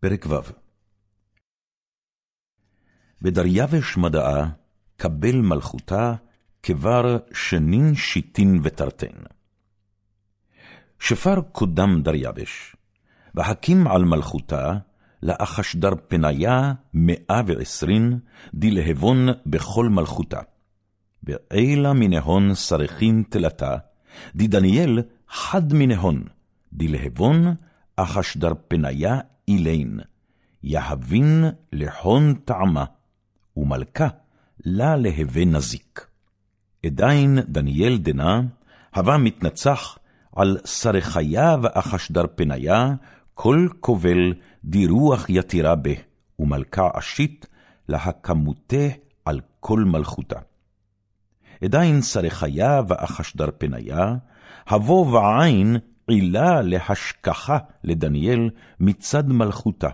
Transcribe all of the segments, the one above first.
פרק ו' בדריווש מדעה, קבל מלכותה, כבר שנין שיטין ותרתן. שפר קודם דריווש, והקים על מלכותה, לאחשדר פניה מאה ועשרין, דלהבון בכל מלכותה. ואלה מנהון שרכים תלתה, דדניאל חד מנהון, דלהבון אחשדר פניה אילין, יהבין לחון טעמה, ומלכה לה להווה נזיק. עדיין דניאל דנה, הווה מתנצח על שרחיה ואחשדר פניה, כל כובל דירוח יתירה בה, ומלכה עשית להקמותה על כל מלכותה. עדיין שרחיה ואחשדר פניה, הבוא ועין עילה להשכחה לדניאל מצד מלכותה.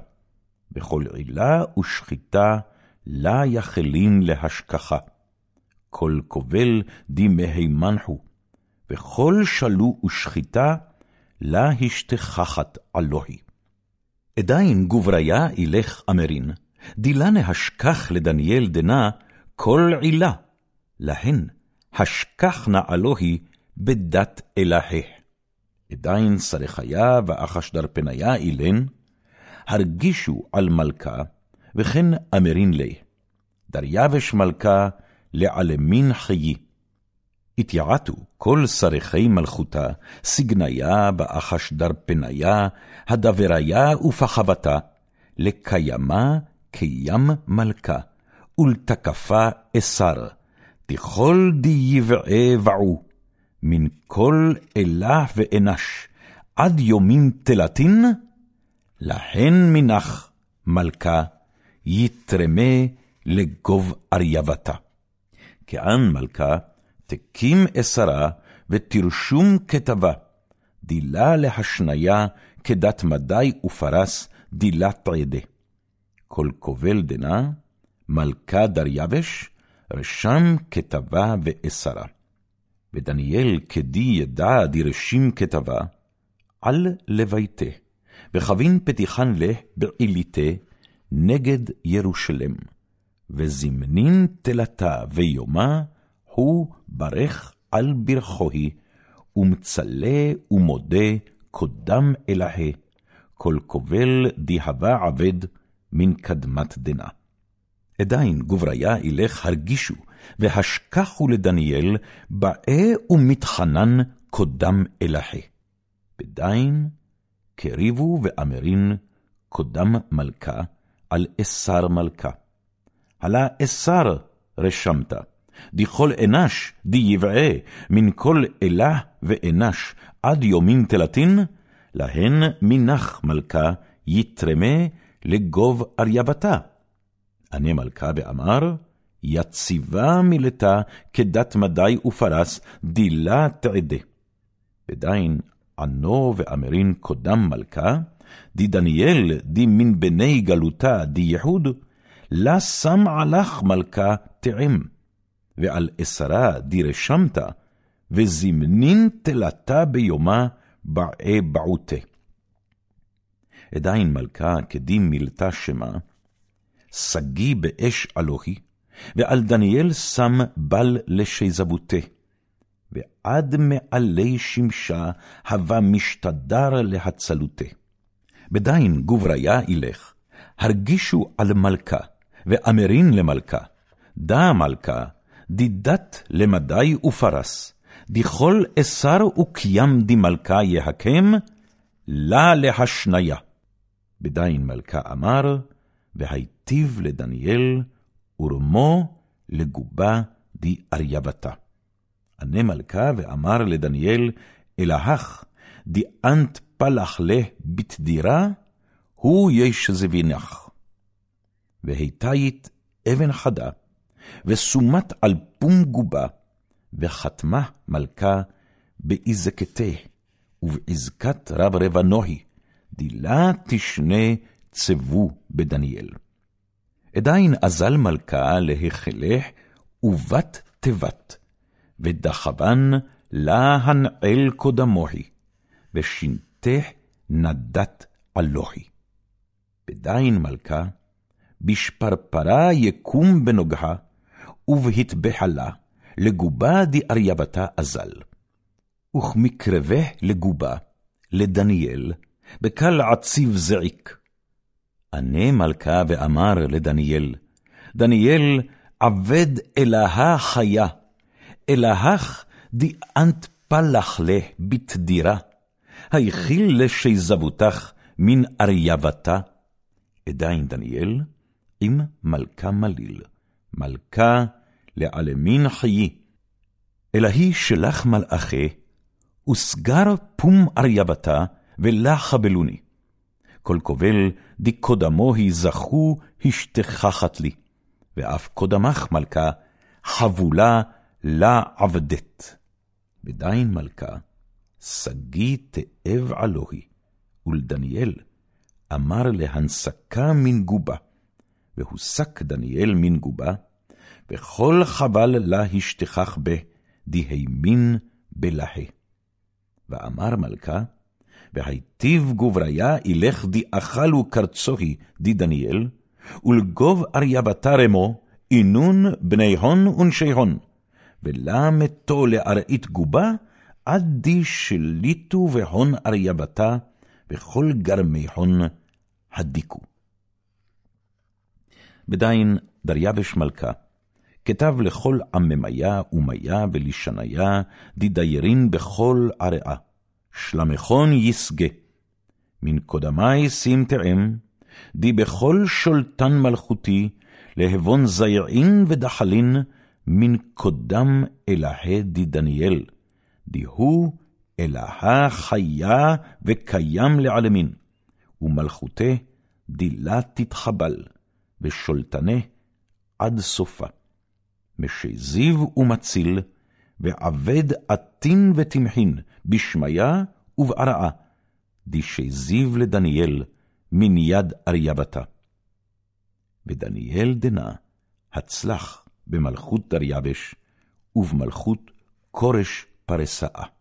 בכל עילה ושחיטה לה יחלין להשכחה. כל כובל דמהימנחו, וכל שלו ושחיטה לה השתכחת אלוהי. עדיין גובריה ילך אמרין, דילה נהשכח לדניאל דנה כל עילה, להן השכחנה אלוהי בדת אלהה. עדיין שרחיה ואחשדר פניה אילן, הרגישו על מלכה, וכן אמרין לי, דריווש מלכה לעלמין חיי. התייעתו כל שרכי מלכותה, סגניה באחשדר פניה, הדבריה ופחבתה, לקיימה קים מלכה, ולתקפה אסר, תכל די יבעה ועו, מן כל אלה ואנש, עד יומין תלתין, להן מנח מלכה, יתרמה לגוב אריבתה. כען מלכה, תקים אסרה, ותרשום כתבה, דילה להשניה, כדת מדי ופרס, דילת עדה. כל כובל דנה, מלכה דריווש, רשם כתבה ואסרה. ודניאל כדי ידע דרשים כתבה, על לביתה, וחבין פתיחן לה בעיליתה, נגד ירושלם. וזמנין תלתה ויומה, הוא ברך על ברכוהי, ומצלה ומודה קודם אלהה, כל כובל דהבה עבד מן קדמת דנה. עדיין גובריה ילך הרגישו, והשכחו לדניאל, באה ומתחנן קודם אלהה. בדין, קריבו ואמרין, קודם מלכה, על אסר מלכה. הלה אסר רשמת, דכל אנש די יבעה, מן כל אלה ואנש עד יומין תלתין, להן מנח מלכה יתרמה לגוב אריבתה. ענה מלכה ואמר, יציבה מילתה כדת מדי ופרס, דילה תעדה. ודין ענו ואמרין קודם מלכה, די דניאל די מן בני גלותה די יחוד, לה שם עלך מלכה תאם, ועל אסרה די רשמת, וזמנין תלתה ביומה בעי בעותה. עדיין מלכה כדים מילתה שמה, שגיא באש אלוהי, ועל דניאל שם בל לשזבותה. ועד מעלי שמשה הווה משתדר להצלותה. בדין גובריה ילך, הרגישו על מלכה, ואמרין למלכה, דע מלכה, דידת למדי ופרס, דכל אסר וקיים דמלכה יהקם, לה להשניה. בדין מלכה אמר, והיטיב לדניאל, ורמו לגובה די אריבתה. ענה מלכה ואמר לדניאל, אלהך, די אנט פלח לה בתדירה, הוא יש זבינך. והיתית אבן חדה, וסומת על פום גובה, וחתמה מלכה באזקתה, ובעזקת רב רבנוהי, דילה תשנה צבו בדניאל. עדיין אזל מלכה להחלך, ובת תבת, ודחבן לה הנעל קודמוהי, ושינתה נדת אלוהי. ודין מלכה, בשפרפרה יקום בנוגחה, ובהטבחלה, לגובה דאריבתה אזל. וכמקרבה לגובה, לדניאל, בקל עציב זעיק. ענה מלכה ואמר לדניאל, דניאל עבד אלוהה חיה, אלוהך דיאנת פלח לה בתדירה, היכיל לשזבותך מן אריבתה. עדיין דניאל עם מלכה מליל, מלכה לעלמין חיי. אלהי שלח מלאכי, וסגר פום אריבתה, ולחבלוני. כל קובל דקודמוהי זכו השתכחת לי, ואף קודמך מלכה, חבולה לה עבדת. ודין מלכה, שגיא תאב עלוהי, ולדניאל אמר להנסקה מן גובה, והוסק דניאל מן גובה, וכל חבל לה השתכח בה, דהימין בלהה. ואמר מלכה, והיטיב גובריה ילך די אכלו קרצוהי די דניאל, ולגוב אריבתה רמו, אינון בני הון ונשי הון, ולה מתו לארעית גובה, עד די שליטו והון אריבתה, וכל גרמי הון הדיקו. בדין דריווש מלכה, כתב לכל עממיה ומיה ולשניה, דדיירין בכל ערעה. שלמכון ישגה. מן קודמי שים תאם, די בכל שולטן מלכותי, להבון זייעין ודחלין, מן קודם אלהה די דניאל, די הוא אלהה חיה וקיים לעלמין, ומלכותה דילה תתחבל, ושולטנה עד סופה. משזיו ומציל, ועבד עטין ותמחין, בשמיה ובערעה, דשזיו לדניאל, מן יד אריבתה. ודניאל דנה, הצלח במלכות דריווש, ובמלכות כורש פרסאה.